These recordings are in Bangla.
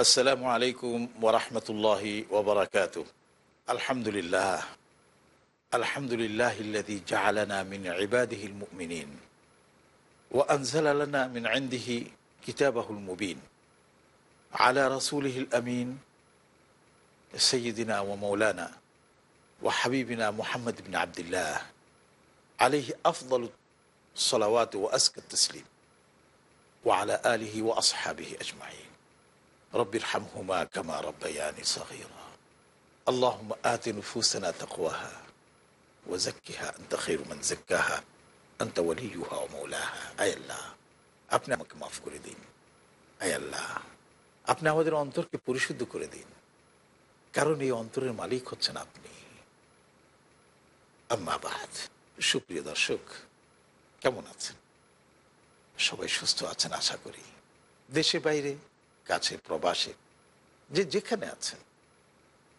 আসসালামু আলাইকুম ওরহমতুল্লাহি ওবরাকাত আলহামদুলিল্লাহ আলহামদুলিল্লাহ الذي جعلنا من عباده المؤمنين وأنزل لنا من عنده كتابه المبين على رسوله الأمين سيدنا ومولانا وحبيبنا محمد بن عبد الله عليه أفضل الصلوات وأزكى التسليم وعلى آله وأصحابه أجمعين رب ارحمهما كما ربياني صغيرا اللهم آت نفوسنا تقواها وزكها أنت خير من زكاها أنت وليها ومولاها أي الله আপনি আমাকে মাফ করে দিন আয় আল্লাহ আপনি আমাদের অন্তরকে পরিশুদ্ধ করে দিন কারণ এই অন্তরের মালিক হচ্ছেন আপনি আম্মাবাদ সুপ্রিয় দর্শক কেমন আছেন সবাই সুস্থ আছেন আশা করি দেশে বাইরে কাছে প্রবাসে, যে যেখানে আছেন,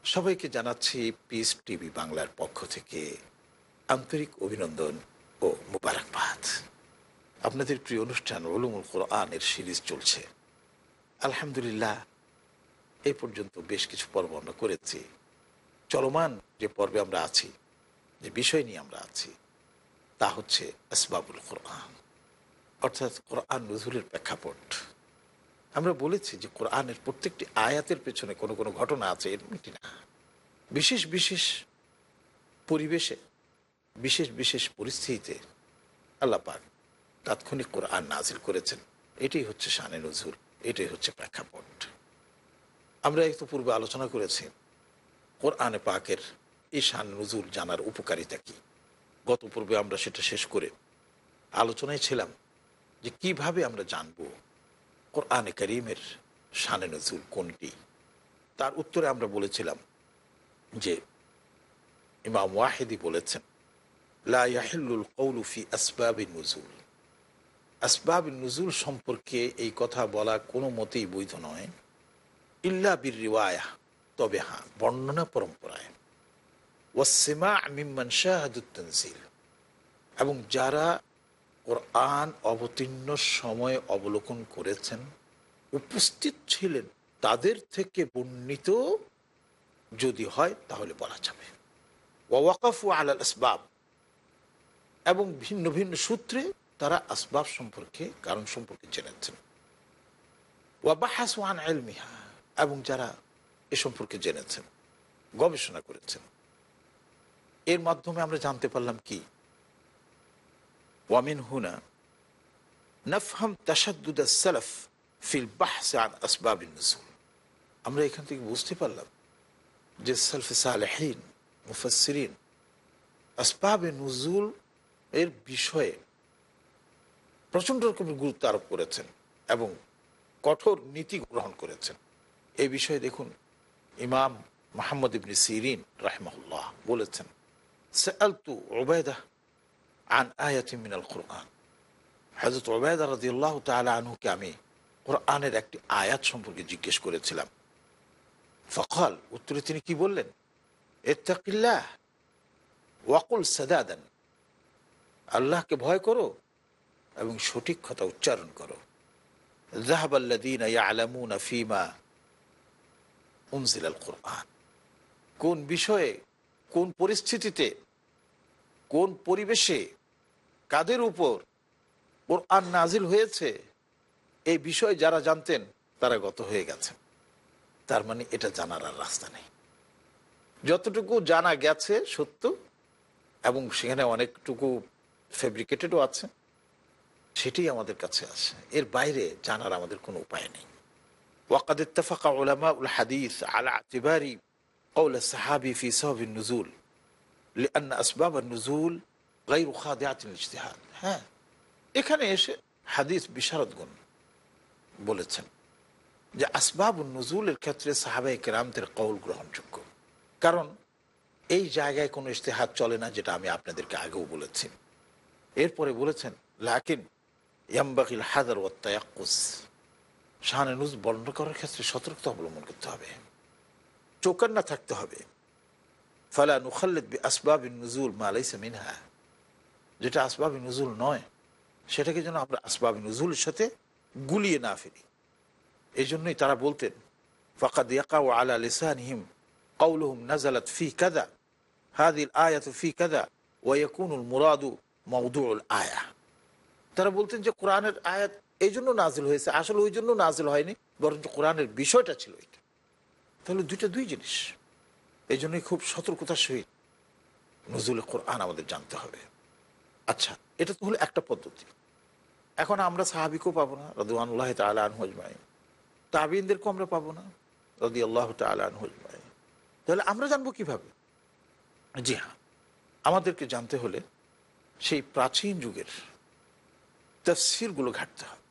সবাইকে জানাচ্ছি পিস টিভি বাংলার পক্ষ থেকে আন্তরিক অভিনন্দন ও মুবারকবাদ। আপনাদের প্রিয় অনুষ্ঠান ওলুমুল কোরআনের সিরিজ চলছে। আলহামদুলিল্লাহ, এ পর্যন্ত বেশ কিছু পর্ব আমরা করেছি। চলমান যে পর্বে আমরা আছি, যে বিষয় নিয়ে আমরা আছি, তা হচ্ছে আসবাবুল কোরআন, অর্থাৎ কোরআন নজরুলের প্রেক্ষাপট। আমরা বলেছি যে কোরআনের প্রত্যেকটি আয়াতের পেছনে কোনো কোনো ঘটনা আছে এরকমটি না। বিশেষ বিশেষ পরিবেশে, বিশেষ বিশেষ পরিস্থিতিতে আল্লাহ পাক তাৎক্ষণিক কোরআন নাজিল করেছেন। এটাই হচ্ছে শানে নজরুল এটাই হচ্ছে প্রেক্ষাপট। আমরা একটু পূর্বে আলোচনা করেছি, কোরআনে পাকের এই শান নজরুল জানার উপকারিতা কি? গত পূর্বে আমরা সেটা শেষ করে আলোচনায় ছিলাম যে কীভাবে আমরা জানব কোরআনে করিমের শানে নজুল কোনটি? তার উত্তরে আমরা বলেছিলাম যে ইমাম ওয়াহেদি বলেছেন লাহিল্লুল কৌলুফি আসবাবিন নজুল। আসবাবিন নজুল সম্পর্কে এই কথা বলা কোনো মতেই বৈধ নয়। ইল্লা বীর রিওয়ায়া তবে হ্যাঁ বর্ণনা পরম্পরায়। ওয়াসিমা মিম্মান শাহাদুত্তনজিল এবং যারা কোরআন অবতীর্ণ সময় অবলোকন করেছেন, উপস্থিত ছিলেন, তাদের থেকে বর্ণিত যদি হয় তাহলে বলা যাবে। ওয়াকাফু আলাল আসবাব। এবং ভিন্ন ভিন্ন সূত্রে তারা আসবাব সম্পর্কে, কারণ সম্পর্কে জেনেছেন। ওয়াবাহাস ওয়ান আলমিহা এবং যারা এ সম্পর্কে জেনেছেন, গবেষণা করেছেন। এর মাধ্যমে আমরা জানতে পারলাম কি? ওয়ামিন হুনা নফহাম তাসাদ্দুদ সালফ ফিল বাহস আন আসবাবিন আমরা এখান থেকে বুঝতে পারলাম যে সালফে সালেহীন মুফসরিন আসবাবে নজুল এর বিষয়ে প্রচণ্ড রকমের গুরুত্ব আরোপ করেছেন এবং কঠোর নীতি গ্রহণ করেছেন। এই বিষয়ে দেখুন ইমাম মাহমদ ইবনি সিরিন রাহমাহুল্লাহ বলেছেন, সআলতু ওবায়দা আন আয়াতি মিনাল কোরআন হজরত ওবায়দা রাদিউল্লাহ তালা আনহুকে আমি কোরআনের একটি আয়াত সম্পর্কে জিজ্ঞেস করেছিলাম। ফখল উত্তরে তিনি কি বললেন? এত্তাকিল্লাহ ওয়াকুল সাদাদান আল্লাহকে ভয় করো এবং সঠিক কথা উচ্চারণ করো। জাহাবাল্লাদিন ইয়ালামুনা ফিমা উনজিল আল কোরআন কোন বিষয়ে, কোন পরিস্থিতিতে কোন পরিবেশে কাদের উপর ওর আর নাজিল হয়েছে, এই বিষয় যারা জানতেন তারা গত হয়ে গেছে তার মানে এটা জানার আর রাস্তা নেই। যতটুকু জানা গেছে সত্য, এবং সেখানে অনেকটুকু ফেব্রিকেটেডও আছে সেটি আমাদের কাছে আছে এর বাইরে জানার আমাদের কোনো উপায় নেই। ওয়াকাদ ইত্তাফাকা ওলামা উল হাদিস আলা আতিবারি কৌল সাহাবি ফি সহিন নজুল। আন আসবাব নজুল গাই রুখা দেয়াতিন ইশতেহাদ হ্যাঁ এখানে এসে হাদিস বিশারদগুণ বলেছেন যে আসবাব নজুলের ক্ষেত্রে সাহাবাই কেরামদের কৌল গ্রহণযোগ্য। কারণ এই জায়গায় কোনো ইশতেহাদ চলে না যেটা আমি আপনাদেরকে আগেও বলেছি। এরপরে বলেছেন, লাকিন ইয়াম্বাকিল হাদার ওয়াত্তায়াকুস শাহানুজ বর্ণনা করার ক্ষেত্রে সতর্কতা অবলম্বন করতে হবে। চৌকান্না থাকতে হবে। ফালা নুখাল্লিদ বি আসবাব নজুল মালাইসা মিনহা যেটা আসবাব নজুল নয় সেটাকে যেন আমরা আসবাব নজুলের সাথে গুলিয়ে না ফেলি এই জন্যই তারা বলতেন ফাকাদ ইয়াকাউ আলা লিসানহিম قولهم نزلت في كذا هذه الآية في كذا ويكون المراد موضوع الآية তারা বলতেন যে কোরআনের আয়াত এই জন্য নাজিল হয়েছে আসলে ওই জন্য নাজিল হয়নি বরঞ্চ কোরআনের বিষয়টা ছিল এটা তাহলে দুইটা দুই জিনিস এই জন্যই খুব সতর্কতার সহিত নজরুল কোরআন আমাদের জানতে হবে। আচ্ছা এটা তো হলো একটা পদ্ধতি। এখন আমরা সাহাবিকেও পাবো না রদুয়ানুল্লাহ তালা আনহজমাই তাবিনদেরকেও আমরা পাবো না রদি আল্লাহ তালা আনহজমাই তাহলে আমরা জানব কীভাবে? জি হ্যাঁ আমাদেরকে জানতে হলে সেই প্রাচীন যুগের তফসিরগুলো ঘাটতে হবে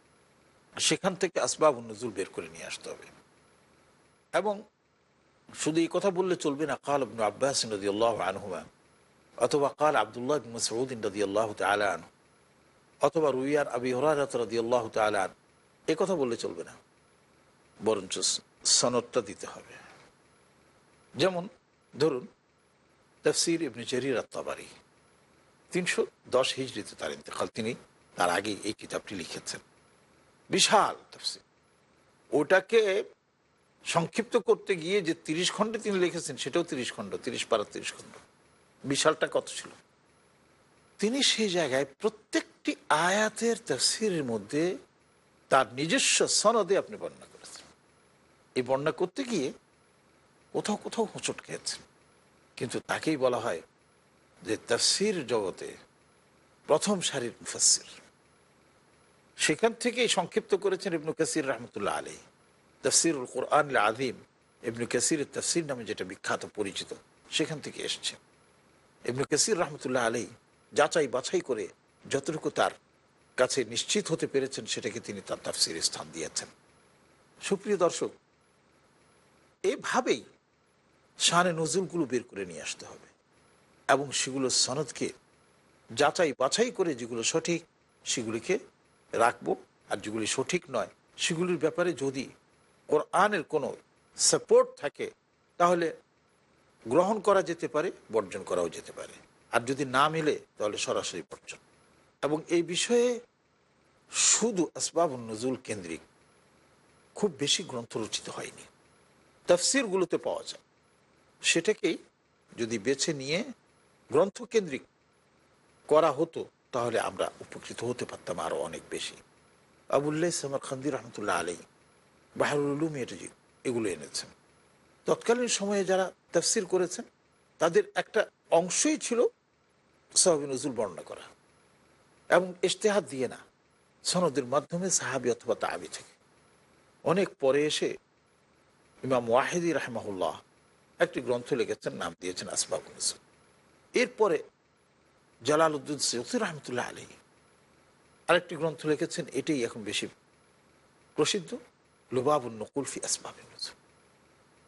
সেখান থেকে আসবাব নজুল বের করে নিয়ে আসতে হবে। এবং শুধু এই কথা বললে চলবে না, কাল আব্ন আব্বাস নদী আল্লাহ আনহুমা অথবা কাল আবদুল্লাহ মসউদ্দিন রদি আল্লাহ তালান অথবা রুইয়ার আবি হরারত রদি আল্লাহ তালান এ কথা বললে চলবে না। বরঞ্চ সনদটা দিতে হবে। যেমন ধরুন, তফসির ইবনে জরির আত্মাবারি তিনশো দশ হিজড়িতে তার ইন্তেকাল, তিনি তার আগে এই কিতাবটি লিখেছেন। বিশাল তফসির। ওটাকে সংক্ষিপ্ত করতে গিয়ে যে তিরিশ খণ্ডে তিনি লিখেছেন, সেটাও তিরিশ খণ্ড, তিরিশ পারা তিরিশ খণ্ড। বিশালটা কত ছিল? তিনি সেই জায়গায় প্রত্যেকটি আয়াতের তফসিরের মধ্যে তার নিজস্ব সনদে আপনি বর্ণনা করেছেন। এই বর্ণনা করতে গিয়ে কোথাও কোথাও হোঁচট খেয়েছেন। কিন্তু তাকেই বলা হয় যে তফসির জগতে প্রথম সারির মুফাসির সেখান থেকেই সংক্ষিপ্ত করেছেন ইবনু কাসির রহমতুল্লাহ আলী তফসিরুল কোরআন আদিম ইবনু কাসির তফসির নামে যেটা বিখ্যাত, পরিচিত, সেখান থেকে এসছে। ইবনু কাসির রহমতুল্লাহ আলী যাচাই বাছাই করে যতটুকু তার কাছে নিশ্চিত হতে পেরেছেন, সেটাকে তিনি তার তাফসির স্থান দিয়েছেন। সুপ্রিয় দর্শক, এভাবেই শানে নজরুলগুলো বের করে নিয়ে আসতে হবে এবং সেগুলো সনদকে যাচাই বাছাই করে যেগুলো সঠিক সেগুলিকে রাখব। আর যেগুলি সঠিক নয়, সেগুলির ব্যাপারে যদি কোরআনের কোনো সাপোর্ট থাকে, তাহলে গ্রহণ করা যেতে পারে, বর্জন করাও যেতে পারে। আর যদি না মিলে, তাহলে সরাসরি বর্জন। এবং এই বিষয়ে শুধু আসবাব নজুল কেন্দ্রিক খুব বেশি গ্রন্থ রচিত হয়নি। তফসিরগুলোতে পাওয়া যায়। সেটাকেই যদি বেছে নিয়ে গ্রন্থকেন্দ্রিক করা হতো, তাহলে আমরা উপকৃত হতে পারতাম আরও অনেক বেশি। আবুল্লাহ সামার খান্দি রহমতুল্লাহ আলী বাহারুল উলুম এগুলো এনেছেন। তৎকালীন সময়ে যারা তফসির করেছেন, তাদের একটা অংশই ছিল সাহাবি নজরুল বর্ণনা করা এবং ইশতেহাদ দিয়ে না, সনদের মাধ্যমে সাহাবি অথবা তাহাবি থেকে। অনেক পরে এসে ইমাম ওয়াহিদি রাহমাহুল্লাহ একটি গ্রন্থ লিখেছেন, নাম দিয়েছেন আসবাব নজরুল। এরপরে জালাল উদ্দিন সৈয়দ রহমতুল্লাহ আলী আরেকটি গ্রন্থ লিখেছেন, এটাই এখন বেশি প্রসিদ্ধ। লুবাবুল নকুল ফি আসবাব নজরুল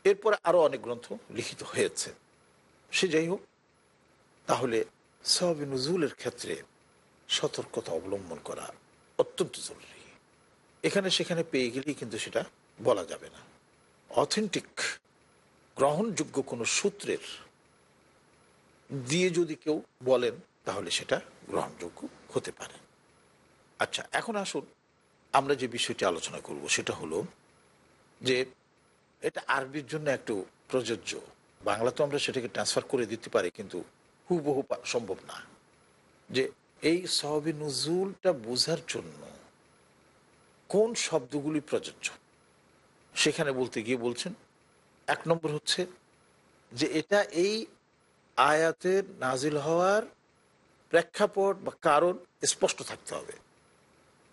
এরপরে আরও অনেক গ্রন্থ লিখিত হয়েছে। সে যাই হোক, তাহলে সব নজরুলের ক্ষেত্রে সতর্কতা অবলম্বন করা অত্যন্ত জরুরি। এখানে সেখানে পেয়ে গেলেই কিন্তু সেটা বলা যাবে না। অথেন্টিক গ্রহণযোগ্য কোনো সূত্রের দিয়ে যদি কেউ বলেন, তাহলে সেটা গ্রহণযোগ্য হতে পারে। আচ্ছা এখন আসুন আমরা যে বিষয়টি আলোচনা করব সেটা হলো যে এটা আরবির জন্য একটু প্রযোজ্য। বাংলা তো আমরা সেটাকে ট্রান্সফার করে দিতে পারি, কিন্তু হুবহু সম্ভব না। যে এই সহবি নজরুলটা বোঝার জন্য কোন শব্দগুলি প্রযোজ্য? সেখানে বলতে গিয়ে বলছেন, এক নম্বর হচ্ছে যে এটা এই আয়াতের নাজিল হওয়ার প্রেক্ষাপট বা কারণ স্পষ্ট থাকতে হবে।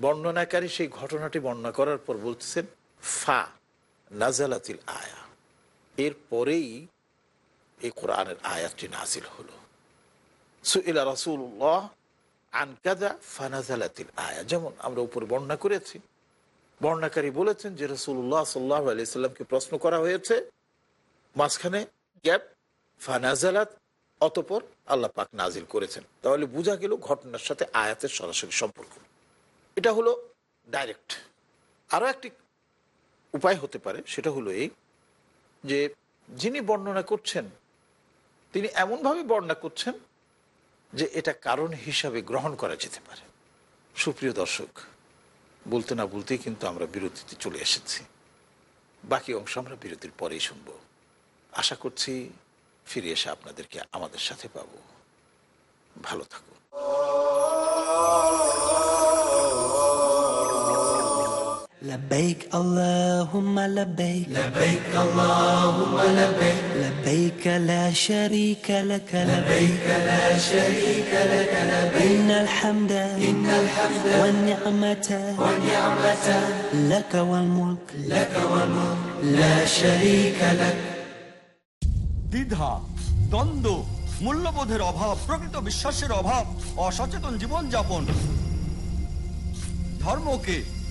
বর্ণনাকারী সেই ঘটনাটি বর্ণনা করার পর বলছেন ফা নাজালাতিল আয়া। এর পরেই এই কোরআনের আয়াতটি নাজিল হলো। সুইলা রাসুল্লাহ আনকাদা ফানাজালাতিল আয়া। যেমন আমরা উপরে বর্ণনা করেছি। বর্ণাকারী বলেছেন যে রসুল্লাহ সাল্লাহ আলি সাল্লামকে প্রশ্ন করা হয়েছে, মাঝখানে গ্যাপ ফানাজালাত অতপর আল্লাহ পাক নাজিল করেছেন। তাহলে বোঝা গেল ঘটনার সাথে আয়াতের সরাসরি সম্পর্ক। এটা হলো ডাইরেক্ট আরও একটি উপায় হতে পারে, সেটা হলো এই যে যিনি বর্ণনা করছেন, তিনি এমনভাবে বর্ণনা করছেন যে এটা কারণ হিসাবে গ্রহণ করা যেতে পারে। সুপ্রিয় দর্শক, বলতে না বলতেই কিন্তু আমরা বিরতিতে চলে এসেছি। বাকি অংশ আমরা বিরতির পরেই শুনব। আশা করছি ফিরে এসে আপনাদেরকে আমাদের সাথে পাবো। ভালো থাকুন। لبيك اللهم لبيك لبيك اللهم لبيك لبيك لا شريك لك لبيك لا شريك لك لبيك إن الحمد إن الحمد والنعمة والنعمة لك والملك لك والملك لا شريك لك দ্বিধা দ্বন্দ্ব মূল্যবোধের অভাব প্রকৃত বিশ্বাসের অভাব অসচেতন জীবনযাপন ধর্মকে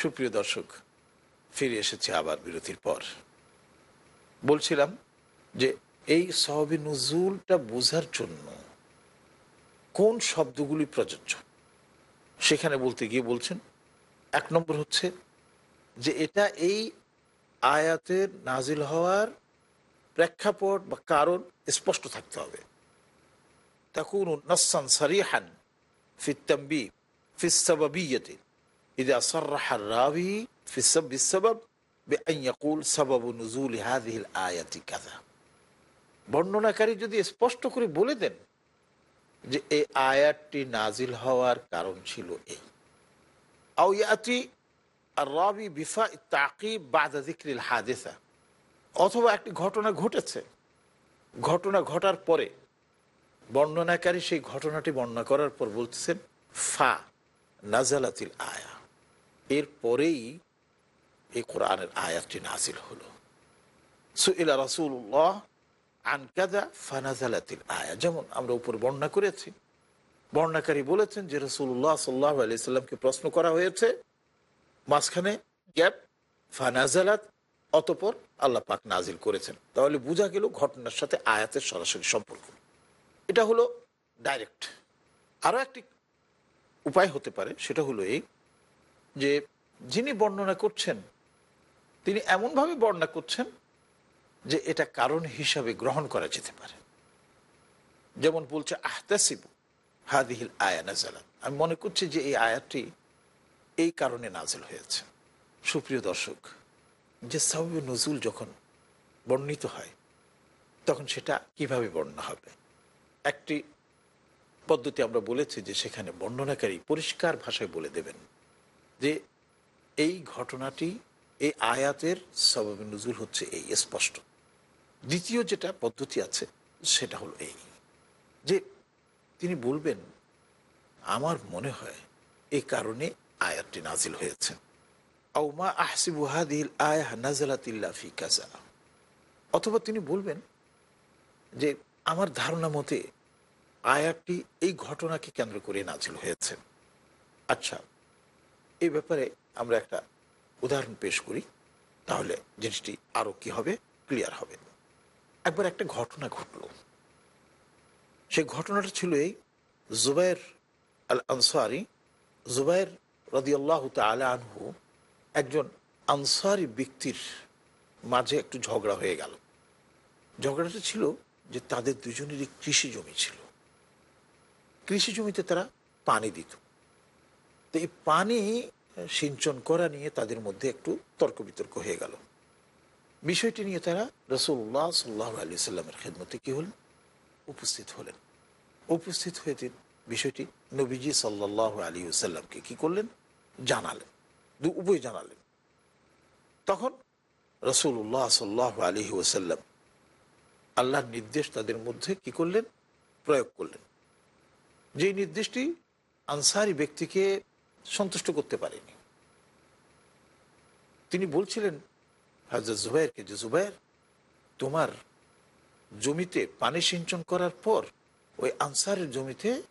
সুপ্রিয় দর্শক, ফিরে এসেছে আবার বিরতির পর। বলছিলাম যে এই সহবি নজুলটা বোঝার জন্য কোন শব্দগুলি প্রযোজ্য? সেখানে বলতে গিয়ে বলছেন, এক নম্বর হচ্ছে যে এটা এই আয়াতের নাজিল হওয়ার প্রেক্ষাপট বা কারণ স্পষ্ট থাকতে হবে। তখন নসান সারিহান ফিত্তাম্বি ফিসাবিয়তে إذا صرح الراوي في السبب السبب بأن يقول سبب نزول هذه الآية كذا বর্ণনাকারী যদি স্পষ্ট করে বলে দেন যে এই আয়াতটি নাজিল হওয়ার কারণ ছিল এই আও ইয়াতি আর রাবি বিফা তাকিব বাদা জিক্রিল হাদেসা অথবা একটি ঘটনা ঘটেছে ঘটনা ঘটার পরে বর্ণনাকারী সেই ঘটনাটি বর্ণনা করার পর বলতেছেন ফা নাজালাতিল আয়া এর পরেই এই কোরআনের আয়াতটি নাজিল হলো। সুইলা রাসুল্লাহ আনকাদা ফানাজালাতিল আয়া। যেমন আমরা উপর বর্ণনা করেছি। বর্ণাকারী বলেছেন যে রসুল্লাহ সাল্লাহ আলাইসাল্লামকে প্রশ্ন করা হয়েছে, মাঝখানে গ্যাপ ফানাজালাত অতপর আল্লাহ পাক নাজিল করেছেন। তাহলে বোঝা গেল ঘটনার সাথে আয়াতের সরাসরি সম্পর্ক। এটা হলো ডাইরেক্ট। আরও একটি উপায় হতে পারে, সেটা হলো এই যে যিনি বর্ণনা করছেন, তিনি এমনভাবে বর্ণনা করছেন যে এটা কারণ হিসাবে গ্রহণ করা যেতে পারে। যেমন বলছে, আহতাসিবু হাদিহিল আয়া নাজালাত আমি মনে করছি যে এই আয়াতটি এই কারণে নাজেল হয়েছে। সুপ্রিয় দর্শক, যে সাবি নজরুল যখন বর্ণিত হয়, তখন সেটা কীভাবে বর্ণনা হবে? একটি পদ্ধতি আমরা বলেছি যে সেখানে বর্ণনাকারী পরিষ্কার ভাষায় বলে দেবেন। যে এই ঘটনাটি, এই আয়াতের সবাবে নজুল হচ্ছে এই স্পষ্ট। দ্বিতীয় যেটা পদ্ধতি আছে, সেটা হলো এই, যে তিনি বলবেন, আমার মনে হয় এই কারণে আয়াতটি নাজিল হয়েছে। আউমা আহসিবু হাদিল আয়াহ নাজালাতিল্লা কাজা অথবা তিনি বলবেন যে, আমার ধারণা মতে আয়াতটি এই ঘটনাকে কেন্দ্র করে নাজিল হয়েছে। আচ্ছা এই ব্যাপারে আমরা একটা উদাহরণ পেশ করি, তাহলে জিনিসটি আরও কি হবে? ক্লিয়ার হবে। একবার একটা ঘটনা ঘটল। সেই ঘটনাটা ছিল এই জুবাইর আল আনসারি জুবাইর রদিয়াল্লাহ তালা আনহু একজন আনসারি ব্যক্তির মাঝে একটু ঝগড়া হয়ে গেল। ঝগড়াটা ছিল যে তাদের দুজনেরই কৃষি জমি ছিল। কৃষি জমিতে তারা পানি দিত। তো এই পানি সিঞ্চন করা নিয়ে তাদের মধ্যে একটু তর্ক বিতর্ক হয়ে গেল। বিষয়টি নিয়ে তারা রসুল্লাহ সাল্লাহ আলি সাল্লামের খেদমতে কী হলেন? উপস্থিত হলেন। উপস্থিত হয়ে তিনি বিষয়টি নবীজি সাল্লাহ আলী সাল্লামকে কি করলেন? জানালেন। দু, উভয় জানালেন। তখন রসুল্লাহ সাল্লাহ আলী ওসাল্লাম আল্লাহর নির্দেশ তাদের মধ্যে কি করলেন? প্রয়োগ করলেন। যেই নির্দেশটি আনসারি ব্যক্তিকে সন্তুষ্ট করতে পারেনি। তিনি বলছিলেন হাজর জুবাইরকে যে জুবাইর, তোমার জমিতে পানি সিঞ্চন করার পর ওই আনসারের জমিতে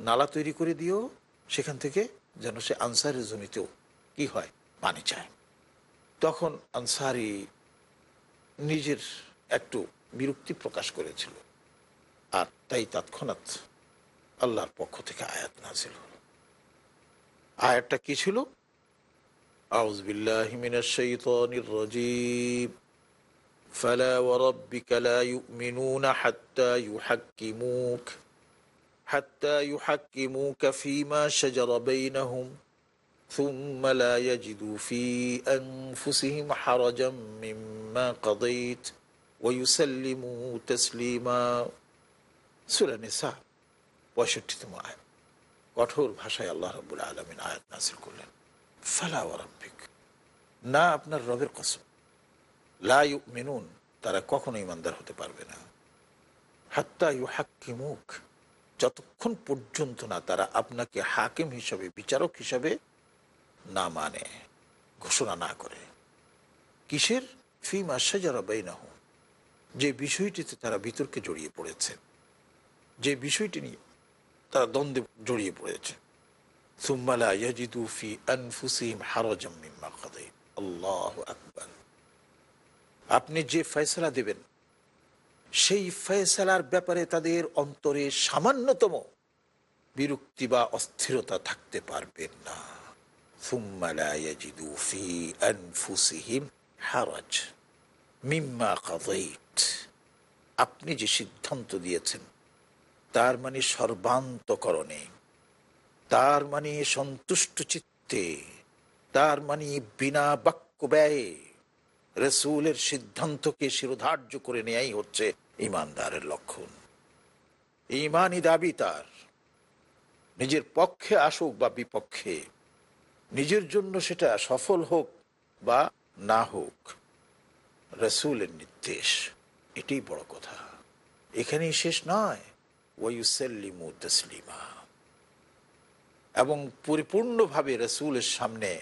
নালা তৈরি করে দিও, সেখান থেকে যেন সে আনসারের জমিতেও কি হয়? পানি চায়। তখন আনসারি নিজের একটু বিরক্তি প্রকাশ করেছিল। আর তাই তৎক্ষণাৎ আল্লাহর পক্ষ থেকে আয়াত নাজিল হল। আয়াতটা কি ছিল আউজ বিল্লাহি মিনাশ শাইতানির রাজিম فلا وربك لا يؤمنون حتى يحكموك حتى يحكموك فيما شجر بينهم ثم لا يجدوا في أنفسهم حرجا مما قضيت ويسلموا تسليما سورة النساء পঁয়ষট্টিতম আয়াত কঠোর ভাষায় আল্লাহ রবুল আলমিন আয়াত নাসিল করলেন। ফালা না আপনার রবের কসম। লাই মেনুন তারা কখনো ইমানদার হতে পারবে না। হাত্তা ইউ হাক্কি মুখ যতক্ষণ পর্যন্ত না তারা আপনাকে হাকিম হিসাবে, বিচারক হিসাবে না মানে ঘোষণা না করে। কিসের? ফি ফিম আশাজারা বেইনাহ যে বিষয়টিতে তারা বিতর্কে জড়িয়ে পড়েছে। যে বিষয়টি নিয়ে তারা দ্বন্দ্বে জড়িয়ে পড়েছে। সুম্মালা হারাজাম মিম্মা আল্লাহু আপনি যে ফয়সালা দেবেন, সেই ফয়সালার ব্যাপারে তাদের অন্তরে সামান্যতম বিরক্তি বা অস্থিরতা থাকতে পারবেন না। সুম্মালা আনফুসিহিম মিম্মা আপনি যে সিদ্ধান্ত দিয়েছেন তার মানে সর্বান্তকরণে। তার মানে সন্তুষ্ট চিত্তে। তার মানে বিনা বাক্য ব্যয়ে রসুলের সিদ্ধান্তকে শিরোধার্য করে নেয়াই হচ্ছে ইমানদারের লক্ষণ। ইমানই দাবি তার। নিজের পক্ষে আসুক বা বিপক্ষে, নিজের জন্য সেটা সফল হোক বা না হোক, রসুলের নির্দেশ। এটাই বড় কথা। এখানেই শেষ নয়। ওয়ুসাল্লিমু তসলিমা এবং পরিপূর্ণভাবে রসুলের সামনে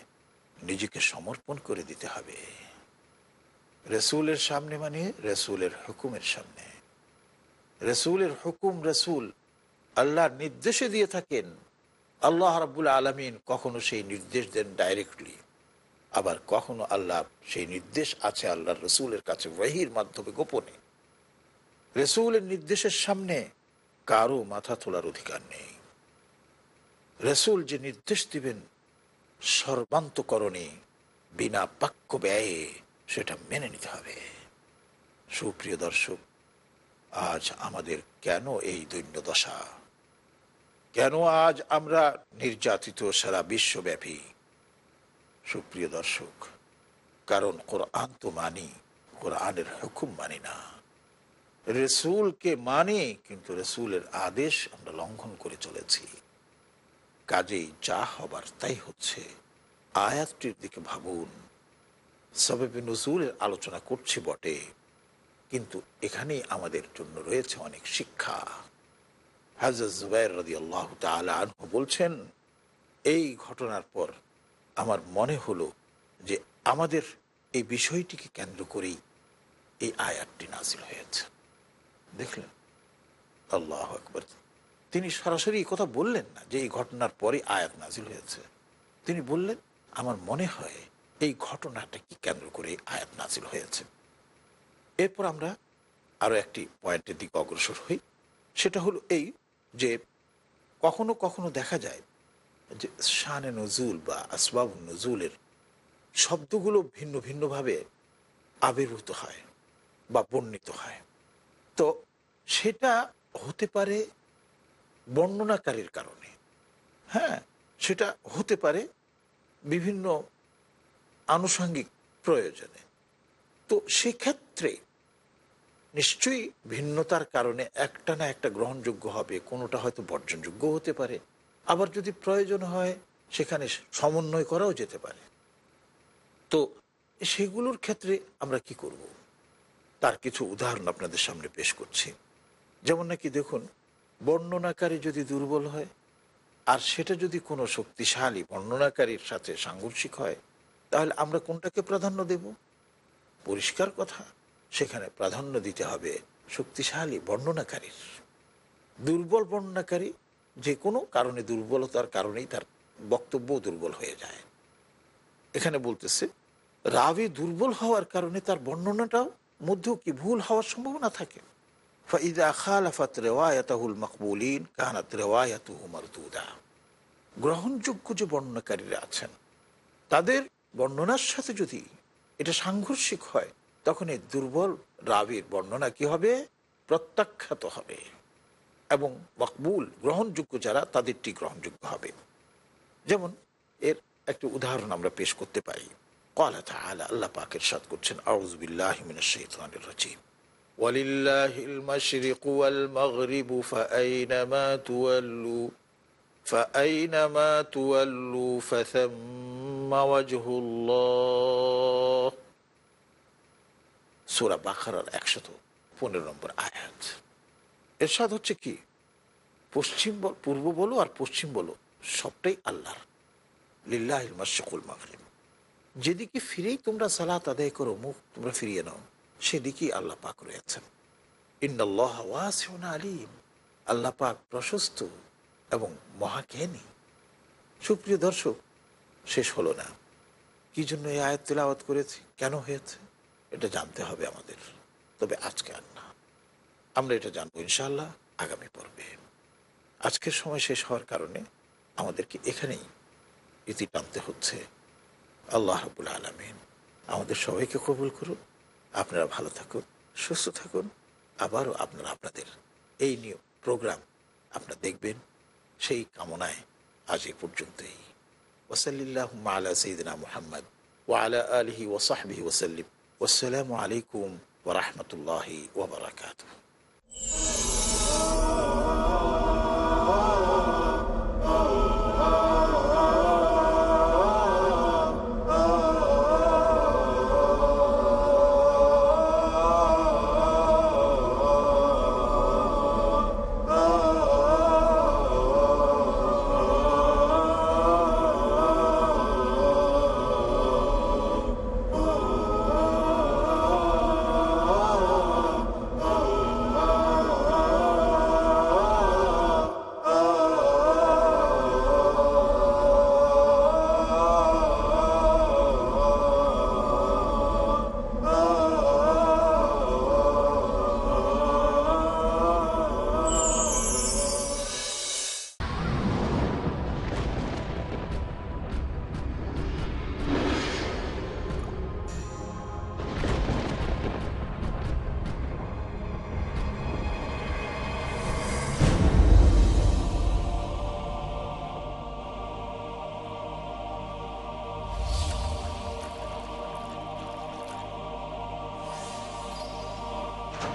নিজেকে সমর্পণ করে দিতে হবে। রসুলের সামনে মানে রসুলের হুকুমের সামনে। রসুলের হুকুম রসুল আল্লাহর নির্দেশে দিয়ে থাকেন। আল্লাহ রাবুল আলমিন কখনো সেই নির্দেশ দেন ডাইরেক্টলি আবার কখনো আল্লাহ সেই নির্দেশ আছে আল্লাহর রসুলের কাছে, ওয়াহির মাধ্যমে, গোপনে। রসুলের নির্দেশের সামনে কারও মাথা তোলার অধিকার নেই। রসুল যে নির্দেশ দিবেন সর্বান্তকরণে, বিনা বাক্য ব্যয়ে সেটা মেনে নিতে হবে। সুপ্রিয় দর্শক, আজ আমাদের কেন এই দৈন্যদশা কেন আজ আমরা নির্যাতিত সারা বিশ্বব্যাপী? সুপ্রিয় দর্শক, কারণ কোরআন তো মানি, কোরআনের হুকুম মানি না। রসুলকে মানে কিন্তু রসুলের আদেশ আমরা লঙ্ঘন করে চলেছি। কাজেই যা হবার তাই হচ্ছে। আয়াতটির দিকে ভাবুন। সবেবে নজরুলের আলোচনা করছি বটে। কিন্তু এখানেই আমাদের জন্য রয়েছে অনেক শিক্ষা। হাজর আল্লাহ বলছেন, এই ঘটনার পর আমার মনে হলো যে আমাদের এই বিষয়টিকে কেন্দ্র করেই এই আয়াতটি নাজিল হয়েছে। দেখলেন? আল্লাহ আকবর। তিনি সরাসরি কথা বললেন না যে এই ঘটনার পরে আয়াত নাজিল হয়েছে। তিনি বললেন, আমার মনে হয় এই ঘটনাটাকে কেন্দ্র করে আয়াত নাজিল হয়েছে? এরপর আমরা আরও একটি পয়েন্টের দিকে অগ্রসর হই। সেটা হলো এই যে কখনো কখনো দেখা যায় যে শানে নজুল বা আসবাব নজুলের শব্দগুলো ভিন্ন ভিন্নভাবে আবির্ভূত হয় বা বর্ণিত হয়। তো সেটা হতে পারে বর্ণনাকারীর কারণে। হ্যাঁ সেটা হতে পারে বিভিন্ন আনুষঙ্গিক প্রয়োজনে। তো সেক্ষেত্রে নিশ্চয়ই ভিন্নতার কারণে একটা না একটা গ্রহণযোগ্য হবে, কোনোটা হয়তো বর্জনযোগ্য হতে পারে। আবার যদি প্রয়োজন হয়, সেখানে সমন্বয় করাও যেতে পারে। তো সেগুলোর ক্ষেত্রে আমরা কি করব? তার কিছু উদাহরণ আপনাদের সামনে পেশ করছি। যেমন নাকি দেখুন, বর্ণনাকারী যদি দুর্বল হয়, আর সেটা যদি কোনো শক্তিশালী বর্ণনাকারীর সাথে সাংঘর্ষিক হয়, তাহলে আমরা কোনটাকে প্রাধান্য দেব? পরিষ্কার কথা, সেখানে প্রাধান্য দিতে হবে শক্তিশালী বর্ণনাকারীর। দুর্বল বর্ণনাকারী যে কোনো কারণে দুর্বলতার কারণেই তার বক্তব্য দুর্বল হয়ে যায়। এখানে বলতেছে, রাবি দুর্বল হওয়ার কারণে তার বর্ণনাটাও মধ্যেও কি ভুল হওয়ার সম্ভাবনা থাকে? মকবুলিন গ্রহণযোগ্য যে বর্ণনাকারীরা আছেন, তাদের বর্ণনার সাথে যদি এটা সাংঘর্ষিক হয়, তখন এই দুর্বল রাবির বর্ণনা কি হবে? প্রত্যাখ্যাত হবে। এবং মকবুল, গ্রহণযোগ্য যারা, তাদেরটি গ্রহণযোগ্য হবে। যেমন, এর একটা উদাহরণ আমরা পেশ করতে পারি। কলা আলা আল্লাহ পাকের সাদ করছেন আউজবিল্লাহ রচিম ولله المشرق والمغرب فأينما تولوا فأينما تولوا فثم وجه الله সূরা বাকারার একশত পনেরো নম্বর আয়াত এরশাদ হচ্ছে কি পশ্চিম বল পূর্ব বলো আর পশ্চিম বলো সবটাই আল্লাহর লিল্লাহ মাসকুল মাগরিব যেদিকে ফিরেই তোমরা সালাত আদায় করো মুখ তোমরা ফিরিয়ে নাও সেদিকেই আল্লাহ পাক রয়েছেন। ওয়াসিউন আলিম। আল্লাহ পাক প্রশস্ত এবং মহাজ্ঞানী। সুপ্রিয় দর্শক, শেষ হলো না। কি জন্য এই আয়াত তেলাওয়াত করেছি? কেন হয়েছে? এটা জানতে হবে আমাদের। তবে আজকে আর না। আমরা এটা জানব ইনশাল্লাহ আগামী পর্বে। আজকের সময় শেষ হওয়ার কারণে আমাদেরকে এখানেই ইতি টানতে হচ্ছে। আল্লাহ রাবুল আলমিন আমাদের সবাইকে কবুল করুন আপনারা ভালো থাকুন, সুস্থ থাকুন। আবারও আপনারা আপনাদের এই নিয়ে প্রোগ্রাম আপনারা দেখবেন। সেই কামনায় আজ এ পর্যন্তই। ওসলিল্লাহ আলা সঈদিনা মোহাম্মদ ওয়ালা আলহি ওসাহাবি ওসাল্লিম আসসালামু আলাইকুম ওরহমতুল্লাহি ওবরাকাত